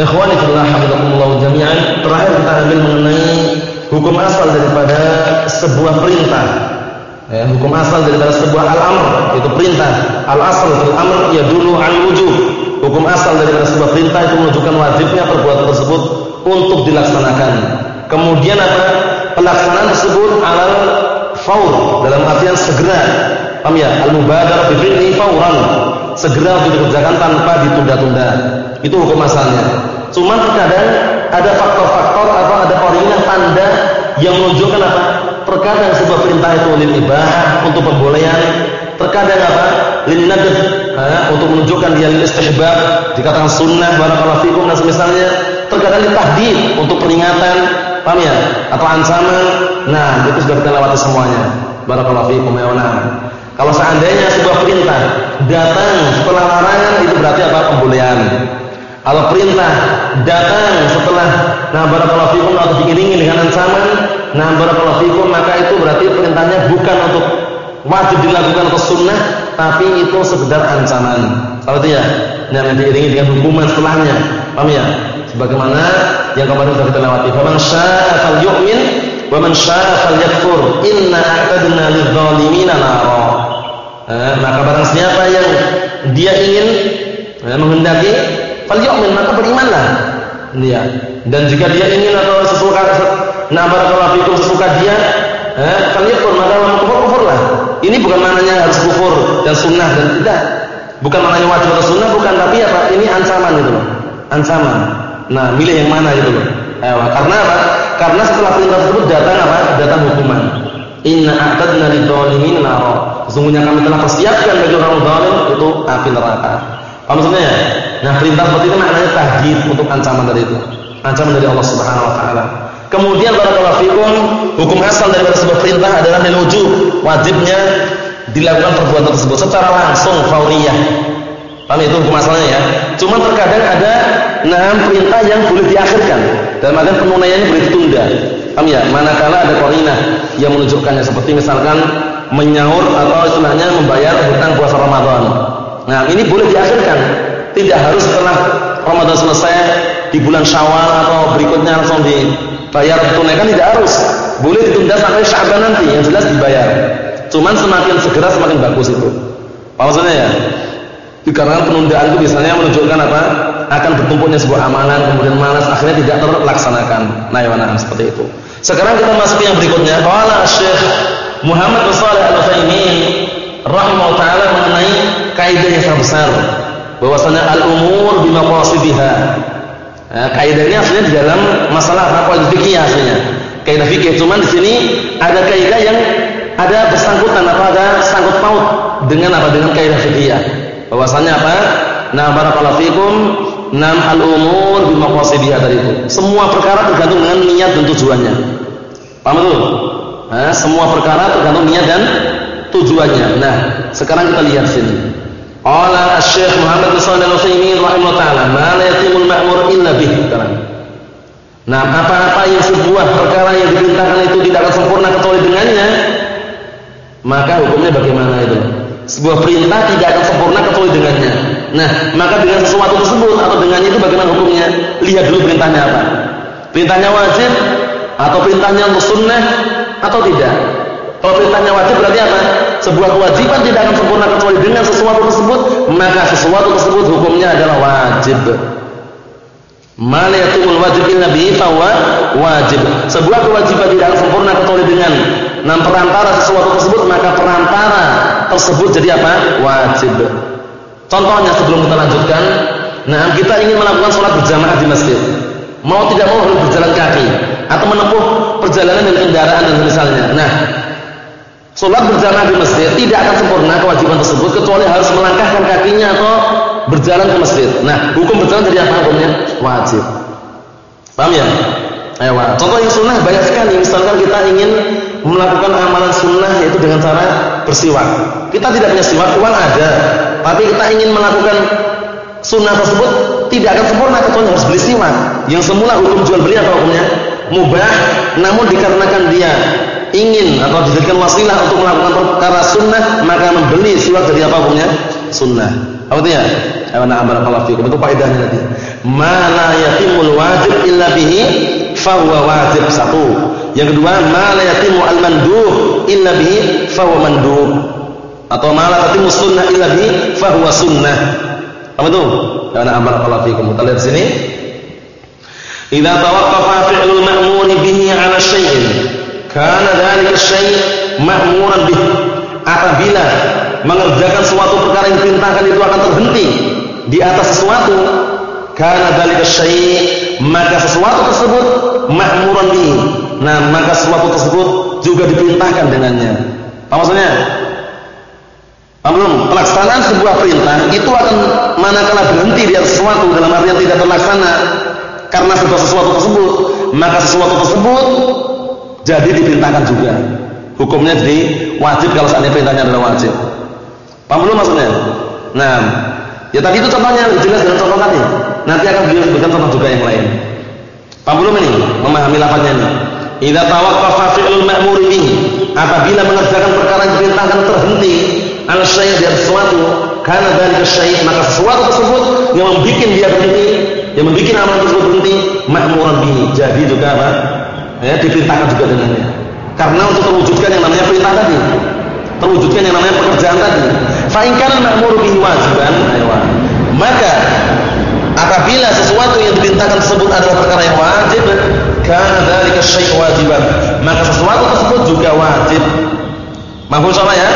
Ikhwani fillah hafizakumullah jami'an. Terakhir kita ambil mengenai hukum asal daripada sebuah perintah. Ya, hukum asal daripada sebuah al-amr itu perintah. Al-asal fil amr yadullu an wujub. Hukum asal daripada sebuah perintah itu menunjukkan wajibnya perbuatan tersebut untuk dilaksanakan. Kemudian apa? Pelaksanaan tersebut alal faur dalam artian segera. Paham ya? Al-mubadarah bi fauran. Segera untuk dikerjakan tanpa ditunda-tunda. Itu hukum asalnya. Cuma terkadang ada faktor-faktor atau ada yang tanda yang menunjukkan apa? Terkadang sebuah perintah itu lil ibah untuk pembolehan, terkadang apa? lil nadab untuk menunjukkan dia lil istihbab, dikatakan sunnah barakallahu fikum dan semisalnya, terkadang tahdid untuk peringatan, paham ya? Atau ancaman. Nah, itu sudah kita lewati semuanya. Barakallahu fikum ya Kalau seandainya sebuah perintah datang setelah larangan itu berarti apa? Pembolehan. Kalau perintah datang setelah nah barakallahu fikum atau diiringi dengan ancaman, nah barakallahu fikum maka itu berarti perintahnya bukan untuk wajib dilakukan atau sunnah, tapi itu sekedar ancaman. Kalau ya, nah, yang diiringi dengan hukuman setelahnya. Paham ya? Sebagaimana yang kemarin sudah kita lewati. Faman syaa'a falyu'min wa man syaa'a falyakfur. Inna a'tadna lidh-dhalimina nara. Eh, maka barang siapa yang dia ingin eh, menghendaki falyu'min maka berimanlah. Iya. Dan jika dia ingin atau sesuka nah barakallahu fikum sesuka dia, eh falyakfur maka kufur kufurlah. Ini bukan maknanya harus kufur dan sunnah dan tidak. Bukan maknanya wajib atau sunnah bukan tapi apa? Ini ancaman itu loh. Ancaman. Nah, milih yang mana itu loh. Eh, karena apa? Karena setelah perintah tersebut datang apa? Datang hukuman. Inna a'tadna lidh-dhalimin nar. Sesungguhnya kami telah persiapkan bagi orang zalim itu api neraka. Apa maksudnya ya? Nah, perintah seperti itu maknanya tahdid untuk ancaman dari itu. Ancaman dari Allah Subhanahu wa taala. Kemudian barakallahu fikum, hukum asal dari sebuah perintah adalah lil wajibnya dilakukan perbuatan tersebut secara langsung fauriyah. Paham itu hukum asalnya ya? Cuma terkadang ada enam perintah yang boleh diakhirkan. Dalam artian penunaiannya boleh ditunda. Paham ya? Manakala ada qarinah yang menunjukkannya seperti misalkan menyaur atau istilahnya membayar hutang puasa Ramadan. Nah, ini boleh diakhirkan tidak harus setelah Ramadan selesai di bulan Syawal atau berikutnya langsung dibayar tunaikan tidak harus. Boleh ditunda sampai Syaban nanti yang jelas dibayar. Cuman semakin segera semakin bagus itu. Apa maksudnya ya? Karena penundaan itu biasanya menunjukkan apa? Akan bertumpuknya sebuah amalan kemudian malas akhirnya tidak terlaksanakan. Nah, ya seperti itu. Sekarang kita masuk yang berikutnya. Qala Syekh Muhammad bin Shalih Al-Utsaimin rahimahullah taala mengenai kaidah yang besar bahwasanya al-umur bimaqasidiha. Nah, kaidah ini aslinya di dalam masalah apa fikih aslinya. Kaidah fikih cuman di sini ada kaidah yang ada bersangkutan atau ada sangkut paut dengan apa dengan kaidah fikih. Bahwasanya apa? Nah, barakallahu fikum nam al-umur bimaqasidiha tadi itu. Semua perkara tergantung dengan niat dan tujuannya. Paham betul? Nah, semua perkara tergantung niat dan tujuannya. Nah, sekarang kita lihat sini. Qala Asy-Syaikh Muhammad bin Shalih Al-Utsaimin rahimahullah taala, "Ma la yatimul ma'mur illa bih." Nah, apa-apa yang sebuah perkara yang diperintahkan itu tidak akan sempurna kecuali dengannya, maka hukumnya bagaimana itu? Sebuah perintah tidak akan sempurna kecuali dengannya. Nah, maka dengan sesuatu tersebut atau dengannya itu bagaimana hukumnya? Lihat dulu perintahnya apa. Perintahnya wajib atau perintahnya sunnah atau tidak? Kalau perintahnya wajib berarti apa? Sebuah kewajiban tidak akan sempurna kecuali dengan sesuatu tersebut, maka sesuatu tersebut hukumnya adalah wajib. Mana yatumul wajib illa bihi wajib. Sebuah kewajiban tidak akan sempurna kecuali dengan nam perantara sesuatu tersebut, maka perantara tersebut jadi apa? Wajib. Contohnya sebelum kita lanjutkan, nah kita ingin melakukan sholat berjamaah di masjid. Mau tidak mau harus berjalan kaki atau menempuh perjalanan dengan kendaraan dan misalnya. Nah, Sholat berjamaah di masjid tidak akan sempurna kewajiban tersebut kecuali harus melangkahkan kakinya atau berjalan ke masjid. Nah, hukum berjalan jadi apa hukumnya? Wajib. Paham ya? Ayo, contoh yang sunnah banyak sekali. Misalkan kita ingin melakukan amalan sunnah yaitu dengan cara bersiwak. Kita tidak punya siwak, uang ada, tapi kita ingin melakukan sunnah tersebut tidak akan sempurna kecuali harus beli siwak. Yang semula hukum jual beli apa hukumnya? Mubah, namun dikarenakan dia ingin atau dijadikan wasilah untuk melakukan perkara sunnah, maka membeli siwak jadi apa hukumnya? Sunnah. Apa ya? Ayo na'am barakallahu fikum. Itu faedahnya nanti. Ma la yatimul wajib illa bihi fahuwa wajib satu. Yang kedua, ma la yatimu al mandub illa bihi fahuwa mandub. Atau ma la yatimu sunnah illa bihi fahuwa sunnah. Apa itu? Ya ana barakallahu fikum. Kita lihat sini. Idza tawaqqafa fi'lul ma'muri bihi 'ala syai'in kana dzalika syai' ma'muran bihi. Apabila mengerjakan suatu perkara yang diperintahkan itu akan terhenti di atas sesuatu karena dalika syai' maka sesuatu tersebut makmuran di. Nah, maka sesuatu tersebut juga diperintahkan dengannya. Apa maksudnya? Belum? Pelaksanaan sebuah perintah itu akan manakala berhenti di atas sesuatu dalam artian tidak terlaksana karena sebuah sesuatu tersebut, maka sesuatu tersebut jadi diperintahkan juga. Hukumnya jadi wajib kalau seandainya perintahnya adalah wajib. Paham belum maksudnya? Nah, Ya tadi itu contohnya jelas dan contoh tadi. Nanti akan beliau sebutkan contoh juga yang lain. Paham belum ini? Memahami lafaznya ini. Idza tawaqqafa fi'lul ma'muri bihi, apabila mengerjakan perkara yang diperintahkan terhenti al syai' dari sesuatu, karena dari syai' maka sesuatu tersebut yang membuat dia berhenti, yang membuat amal tersebut berhenti, ma'muran bihi. Jadi juga apa? Ya, diperintahkan juga dengannya. Karena untuk terwujudkan yang namanya perintah tadi, terwujudkan yang namanya pekerjaan tadi. Fa in kana bihi wajiban, maka apabila sesuatu yang diperintahkan tersebut adalah perkara yang wajib, kana dzalika syai' wajiban, maka sesuatu tersebut juga wajib. Mahfuz sama ya?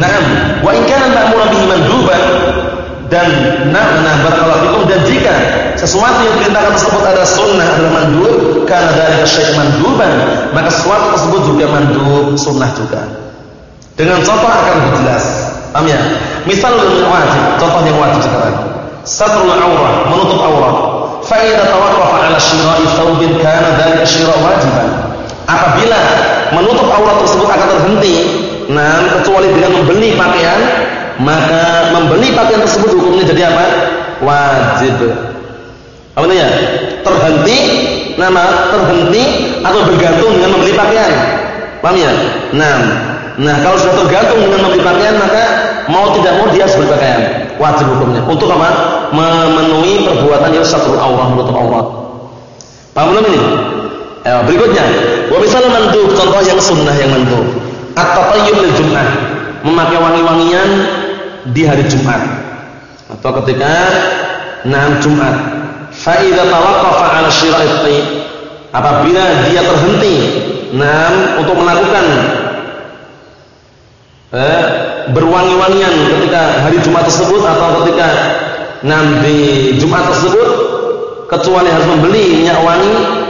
Naam. Wa in kana ma'muru bihi manduban dan nah barakallahu dan jika sesuatu yang diperintahkan tersebut adalah sunnah adalah mandub karena dari syai' manduban maka sesuatu tersebut juga mandub sunnah juga dengan contoh akan lebih jelas. Paham ya? Misal wajib, contoh yang wajib sekarang. Satrul aurah, menutup aurat. Fa idza tawaqqafa 'ala syira'i thawbin kana dzalika syira' wajiban. Apabila menutup aurat tersebut akan terhenti, nah kecuali dengan membeli pakaian, maka membeli pakaian tersebut hukumnya jadi apa? Wajib. Apa ya? Terhenti, nama terhenti atau bergantung dengan membeli pakaian. Paham ya? Nah, Nah, kalau sudah tergantung dengan membeli pakaian, maka mau tidak mau dia harus berpakaian. Wajib hukumnya. Untuk apa? Memenuhi perbuatan yang satu Allah menutup aurat. Paham belum ini? Ya, berikutnya, wa misalnya mandub, contoh yang sunnah yang mandub. At-tatayyub lil Jum'ah. Memakai wangi-wangian di hari Jumat. Atau ketika enam Jumat. Fa idza tawaqqafa 'ala syira'i apabila dia terhenti enam untuk melakukan eh, berwangi-wangian ketika hari Jumat tersebut atau ketika nanti Jumat tersebut kecuali harus membeli minyak wangi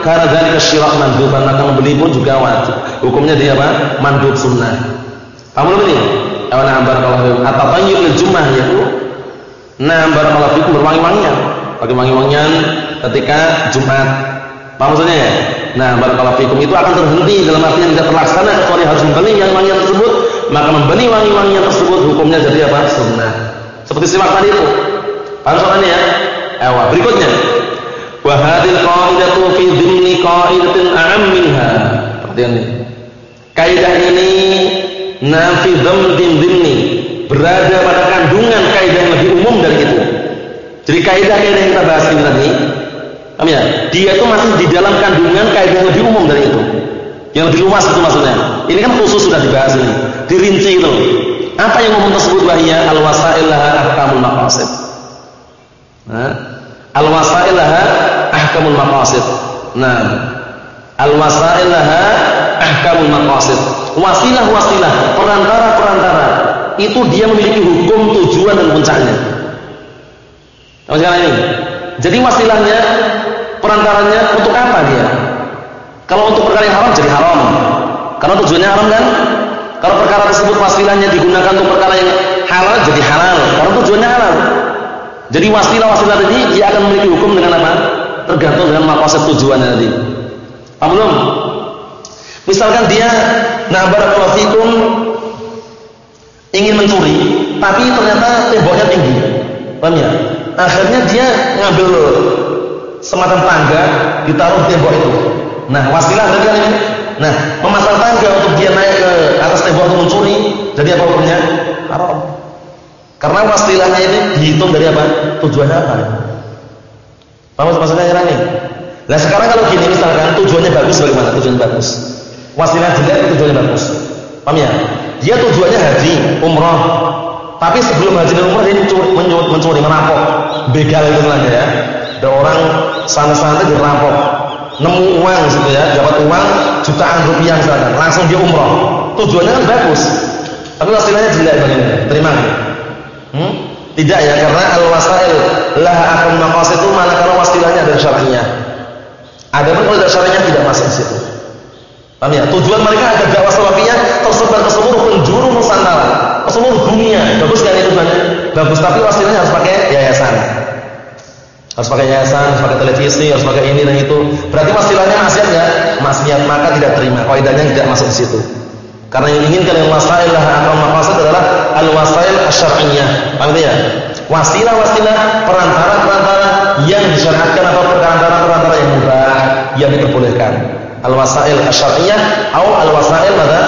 karena dari kesyirak mandub maka membeli pun juga wajib hukumnya dia apa? mandub sunnah kamu belum ini? awan ambar kalau atau tayyib lil jumah yaitu nah kalau fikum berwangi-wangian pakai wangi-wangian ketika Jumat apa maksudnya ya? Nah, barakallahu fikum itu akan terhenti dalam artian tidak terlaksana kecuali harus membeli yang wangian tersebut maka membeli wangi-wangian tersebut hukumnya jadi apa? Sunnah. Seperti simak tadi itu. Paham soalnya ya? Ewa. Berikutnya. Wa hadhil qaidatu fi qaidatin a'am minha. Perhatian ini. Kaidah ini nafi dhamdin dhimni berada pada kandungan kaidah yang lebih umum dari itu. Jadi kaidah-kaidah yang kita bahas ini tadi, paham ya? Dia itu masih di dalam kandungan kaidah yang lebih umum dari itu. Yang lebih luas itu maksudnya. Ini kan khusus sudah dibahas ini, dirinci itu. Apa yang umum tersebut wahia al-wasail laha ahkamul maqasid. Nah, al-wasail laha ahkamul maqasid. Nah, al-wasail laha ahkamul maqasid. Wasilah-wasilah, perantara-perantara itu dia memiliki hukum tujuan dan puncaknya. Apa sekarang ini? Jadi wasilahnya, perantaranya untuk apa dia? Kalau untuk perkara yang haram jadi haram. Karena tujuannya haram kan? Kalau perkara tersebut wasilahnya digunakan untuk perkara yang halal jadi halal. Karena tujuannya halal. Jadi wasilah-wasilah tadi dia akan memiliki hukum dengan apa? Tergantung dengan maksud tujuannya tadi. Paham belum? Misalkan dia nah barakallahu fikum ingin mencuri, tapi ternyata temboknya tinggi. Paham ya? Akhirnya dia ngambil semacam tangga ditaruh di tembok itu. Nah, wasilah berarti kan ini. Nah, memasang tangga untuk dia naik ke atas tembok untuk mencuri, jadi apa hukumnya? Haram. Karena wasilahnya ini dihitung dari apa? Tujuannya apa? Paham maksudnya ya ini? Nah, sekarang kalau gini misalkan tujuannya bagus bagaimana? Tujuannya bagus. Wasilah jelek tujuannya bagus. Paham ya? Dia tujuannya haji, umroh. Tapi sebelum haji dan umroh dia mencuri, mencuri merampok, begal itu namanya ya. Ada orang sana-sana dirampok, nemu uang gitu ya, dapat uang jutaan rupiah misalkan, langsung dia umroh. Tujuannya kan bagus. Tapi wasilahnya jelek bagaimana? Terima Hmm? Tidak ya, karena al-wasail lah akan maqasid itu kalau wasilahnya dari syar'inya. Ada pun kalau syar'inya tidak masuk di situ. Paham ya? Tujuan mereka agar dakwah salafiyah tersebar ke seluruh penjuru Nusantara, ke seluruh dunia. Bagus kan itu kan? Bagus, tapi wasilahnya harus pakai yayasan. Harus pakai yayasan, harus pakai televisi, harus pakai ini dan itu. Berarti wasilahnya maksiat ya? Maksiat maka tidak terima. Kaidahnya tidak masuk di situ. Karena yang inginkan yang wasail atau maqasid adalah al-wasail asy-syar'iyyah. Paham ya? Wasilah-wasilah perantara-perantara yang disyariatkan atau perantara-perantara yang mubah yang diperbolehkan al-wasail asyariyah atau al-wasail mana?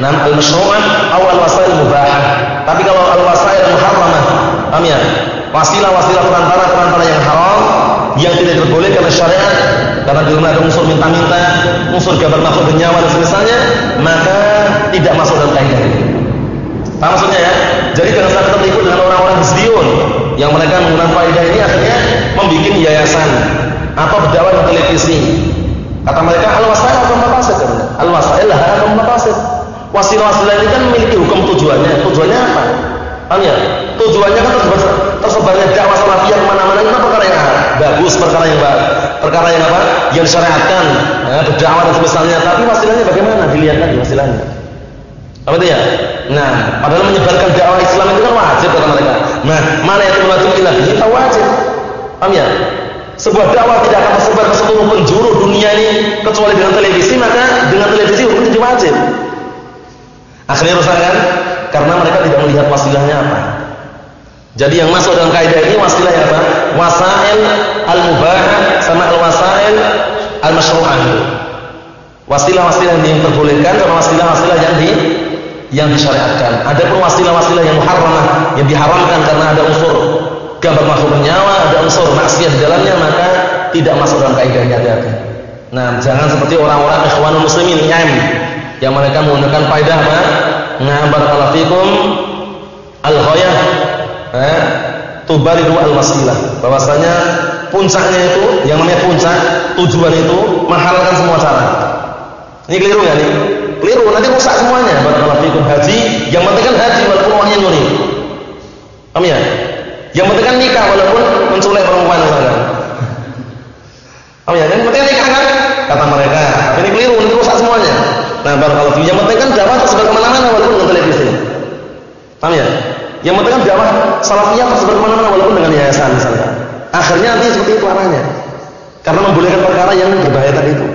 Nam al-masyru'ah atau al-wasail mubahah. Tapi kalau al-wasail muharramah, paham ya? Wasilah-wasilah perantara-perantara yang haram yang tidak diperbolehkan oleh syariat karena di ada unsur minta-minta, unsur gambar makhluk bernyawa dan semisalnya, maka tidak masuk dalam kaidah ini. Paham maksudnya ya? Jadi jangan sampai tertipu dengan orang-orang bisdiun yang mereka menggunakan kaidah ini akhirnya membuat yayasan atau berdakwah di televisi Kata mereka al-wasail atau maqasid katanya. Al-wasail atau maqasid. Wasilah-wasilah ini kan memiliki hukum tujuannya. Tujuannya apa? Paham ya? Tujuannya kan tersebar, tersebarnya dakwah salafiyah ke mana-mana itu perkara yang bagus, perkara yang baik, perkara yang apa? Yang disyariatkan, ya, berdakwah dan semisalnya. Tapi wasilahnya bagaimana? Dilihat lagi wasilahnya. Apa itu ya? Nah, padahal menyebarkan dakwah Islam itu kan wajib kata mereka. Nah, mana yang wajib kita? Kita wajib. Paham ya? Sebuah dakwah tidak akan tersebar ke seluruh penjuru dunia ini kecuali dengan televisi, maka dengan televisi hukum jadi wajib. Akhirnya rusak kan? Karena mereka tidak melihat wasilahnya apa. Jadi yang masuk dalam kaidah ini wasilah apa? Wasail al-mubahah sama al-wasail al-masyru'ah. Wasilah-wasilah yang diperbolehkan sama wasilah-wasilah yang di yang disyariatkan. Ada pun wasilah-wasilah yang muharramah, yang diharamkan karena ada unsur gambar makhluk bernyawa, ada unsur maksiat di dalamnya, maka tidak masuk dalam kaidahnya hati-hati. Nah, jangan seperti orang-orang ikhwanul muslimin IM yang mereka menggunakan kaidah apa? Nah, barakallahu al-ghayah eh, tubaridu al-wasilah. Bahwasanya puncaknya itu, yang namanya puncak, tujuan itu menghalalkan semua cara. Ini keliru ya nih? Keliru, nanti rusak semuanya. Barakallahu fikum haji, yang penting kan haji walaupun uangnya nyuri. Paham ya? Yang penting kan nikah walaupun menculik perempuan misalnya. Oh ya, yang penting nikah kan? Kata mereka. Ini keliru, ini rusak semuanya. Nah, baru kalau yang penting kan dakwah tersebar ke mana-mana walaupun dengan televisi. Paham ya? Yang penting kan dakwah salafiyah tersebar ke mana-mana walaupun dengan yayasan misalnya. Akhirnya nanti seperti itu arahnya. Karena membolehkan perkara yang berbahaya tadi itu.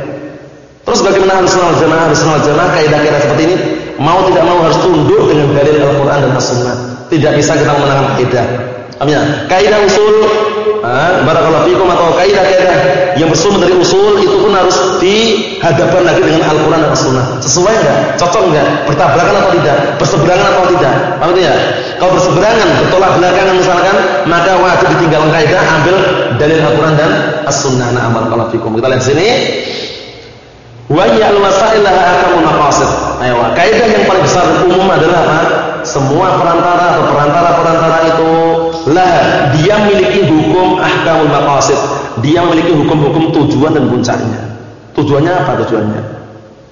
Terus bagaimana harus sunnah jamaah, harus sunnah jamaah kaidah-kaidah seperti ini mau tidak mau harus tunduk dengan dalil Al-Qur'an dan As-Sunnah. Tidak bisa kita mengenal kaidah. Amnya, kaidah usul, barakallahu fikum atau kaidah-kaidah yang bersumber dari usul itu pun harus dihadapkan lagi dengan Al-Qur'an dan As-Sunnah. Sesuai enggak? Cocok enggak? Bertabrakan atau tidak? Berseberangan atau tidak? Paham ya? Kalau berseberangan, bertolak belakangan misalkan, maka wajib ditinggalkan kaidah, ambil dalil Al-Qur'an dan As-Sunnah. Nah, barakallahu fikum. Kita lihat sini. Wa ya al-wasail laha akamul maqasid. Ayo, kaidah yang paling besar umum adalah apa? Semua perantara atau perantara-perantara itu lah dia memiliki hukum ahkamul maqasid. Dia memiliki hukum-hukum tujuan dan puncaknya. Tujuannya apa tujuannya?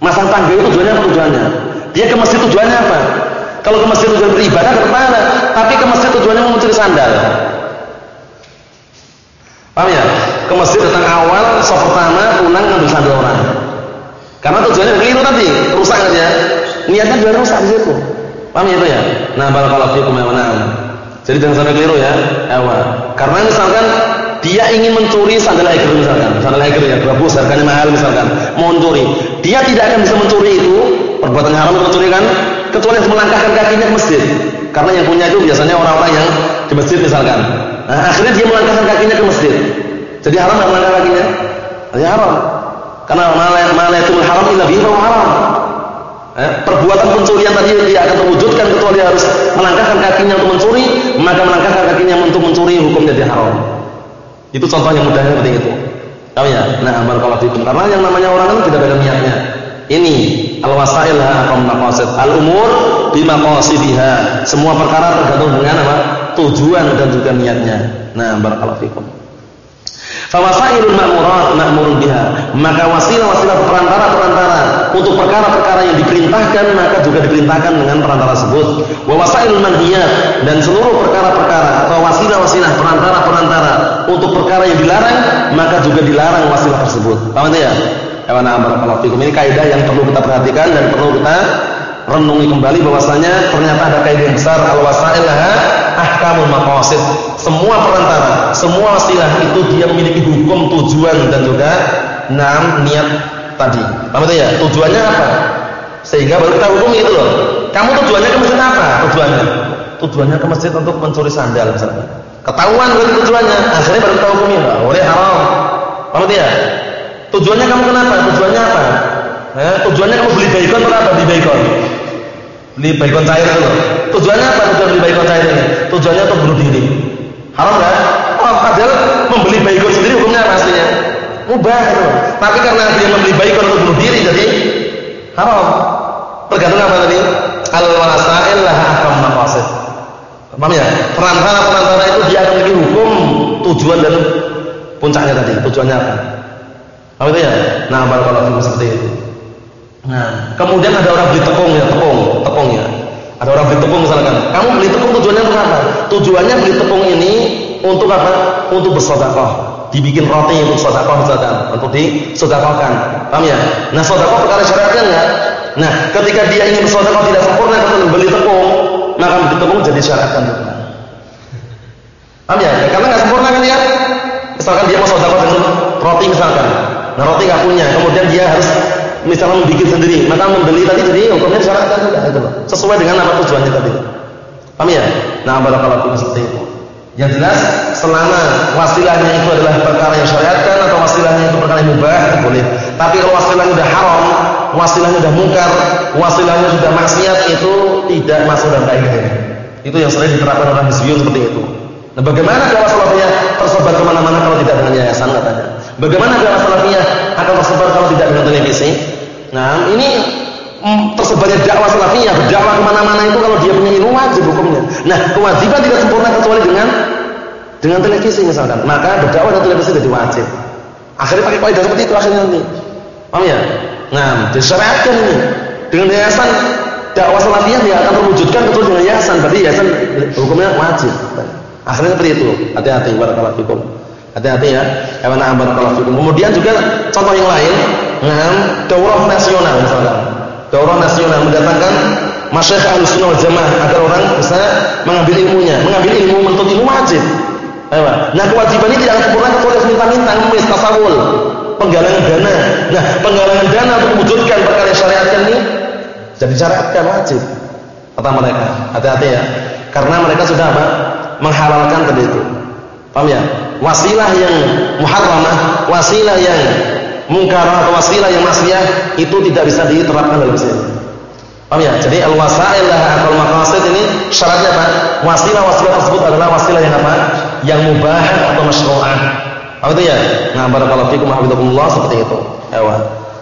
Masang tangga itu tujuannya apa tujuannya? Dia ke masjid tujuannya apa? Kalau ke masjid tujuan beribadah ke mana? Tapi ke masjid tujuannya mencuri sandal. Paham ya? Ke masjid datang awal, sok pertama, pulang ngambil sandal orang. Karena tujuannya keliru tadi, rusak aja. Niatnya biar rusak di situ. Paham ya itu ya? Nah, barakallahu fikum ya Jadi jangan sampai keliru ya. Ewa. Karena misalkan dia ingin mencuri sandal Eiger misalkan, sandal Eiger ya, bagus harganya mahal misalkan, mau mencuri. Dia tidak akan bisa mencuri itu, perbuatan haram mencuri kan, kecuali melangkahkan kakinya ke masjid. Karena yang punya itu biasanya orang-orang yang di masjid misalkan. Nah, akhirnya dia melangkahkan kakinya ke masjid. Jadi haram nggak melangkah kakinya? Ya haram. Karena malah itu haram illa bihi haram. Eh, perbuatan pencurian tadi dia akan terwujudkan kecuali dia harus melangkahkan kakinya untuk mencuri, maka melangkahkan kakinya untuk mencuri hukumnya dia haram. Itu contoh yang mudahnya seperti itu. Tahu ya? Nah, barakallahu fikum. Karena yang namanya orang kan tidak ada niatnya. Ini al-wasail atau maqasid. Al-umur bimaqasidiha. Semua perkara tergantung dengan apa? Tujuan dan juga niatnya. Nah, barakallahu fikum. Fawasailul ma'murat ma'murun biha. Maka wasilah-wasilah perantara-perantara untuk perkara-perkara yang diperintahkan maka juga diperintahkan dengan perantara tersebut. Wa wasailul manhiyat dan seluruh perkara-perkara atau wasilah-wasilah perantara-perantara untuk perkara yang dilarang maka juga dilarang wasilah tersebut. Paham ya? Ewana barakallahu fikum. Ini kaidah yang perlu kita perhatikan dan perlu kita renungi kembali bahwasanya ternyata ada kaidah besar al-wasail ahkamul maqasid. Semua perantara, semua wasilah itu dia memiliki hukum, tujuan dan juga enam niat tadi. Paham ya? Tujuannya apa? Sehingga baru kita hukum itu loh. Kamu tujuannya ke masjid apa? Tujuannya? Tujuannya ke masjid untuk mencuri sandal misalnya. Ketahuan berarti tujuannya. Akhirnya baru kita hukumi, boleh haram. Paham ya? Tujuannya kamu kenapa? Tujuannya apa? Eh, tujuannya kamu beli bacon atau apa? Beli bacon. Beli bacon cair itu. Tujuannya apa tujuan beli bacon cair ini? Tujuannya untuk bunuh diri. Haram kan? Oh, padahal membeli bacon sendiri hukumnya apa aslinya? Mubah itu. Tapi karena dia membeli bacon untuk bunuh diri jadi haram. Tergantung apa tadi? Al-wasail lah ahkam maqasid. Paham ya? Perantara-perantara itu dia akan memiliki hukum, tujuan dan puncaknya tadi. Tujuannya apa? Apa itu ya? Nah, barakallahu fikum seperti itu. Nah, kemudian ada orang beli tepung ya, tepung, tepung ya. Ada orang beli tepung misalkan. Kamu beli tepung tujuannya untuk apa? Tujuannya beli tepung ini untuk apa? Untuk bersedekah. Dibikin roti untuk sedekah misalkan, untuk disedekahkan. Paham ya? Nah, sedekah perkara syariat kan ya? Nah, ketika dia ingin bersedekah tidak sempurna kalau beli tepung, maka beli tepung jadi syariat kan juga. Paham ya? Karena nggak sempurna kan ya? Misalkan dia mau sedekah dengan roti misalkan. Nah, roti nggak punya, kemudian dia harus misalnya membuat sendiri, maka membeli tadi jadi hukumnya disyaratkan juga itu loh. Sesuai dengan apa tujuannya tadi. Paham ya? Nah, barakallahu fikum seperti itu. Yang jelas selama wasilahnya itu adalah perkara yang syariatkan atau wasilahnya itu perkara yang mubah, boleh. Tapi kalau wasilahnya sudah haram, wasilahnya sudah mungkar, wasilahnya sudah maksiat itu tidak masuk dalam kaidah. Itu yang sering diterapkan orang Hizbiyun seperti itu. Nah, bagaimana kalau wasilahnya tersebar ke mana-mana kalau tidak dengan yayasan katanya? Bagaimana kalau wasilahnya akan tersebar kalau tidak dengan televisi? Nah, ini mm, tersebarnya dakwah salafiyah, berdakwah ke mana-mana itu kalau dia punya ilmu wajib hukumnya. Nah, kewajiban tidak sempurna kecuali dengan dengan televisi misalkan. Maka berdakwah dengan televisi jadi wajib. Akhirnya pakai kaidah seperti itu akhirnya nanti. Paham ya? Nah, disyariatkan ini. Dengan yayasan dakwah salafiyah dia akan terwujudkan kecuali dengan yayasan. Berarti yayasan hukumnya wajib. Akhirnya seperti itu. Hati-hati barakallahu fikum. Hati-hati ya. Karena barakallahu fikum. Kemudian juga contoh yang lain Nah, daurah nasional misalkan. Daurah nasional mendatangkan masyayikh Ahlussunnah wal Jamaah agar orang bisa mengambil ilmunya. Mengambil ilmu menuntut ilmu wajib. Nah, kewajiban ini tidak sempurna kecuali minta-minta nulis tasawul, penggalangan dana. Nah, penggalangan dana untuk mewujudkan perkara syariatkan ini jadi syariatkan wajib. Kata mereka, hati-hati ya. Karena mereka sudah apa? Menghalalkan tadi itu. Paham ya? Wasilah yang muharramah, wasilah yang mungkar atau wasilah yang maksiat itu tidak bisa diterapkan dalam sini. Paham ya? Jadi al-wasail laha al maqasid ini syaratnya apa? Wasilah-wasilah tersebut adalah wasilah yang apa? Yang mubah atau masyru'ah. Apa itu ya? Nah, barakallahu fikum hafizakumullah seperti itu. Ewa.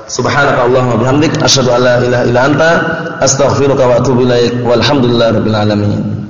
Subhanaka Allahumma bihamdik asyhadu an la ilaha illa anta astaghfiruka wa atubu ilaik. Walhamdulillahirabbil alamin.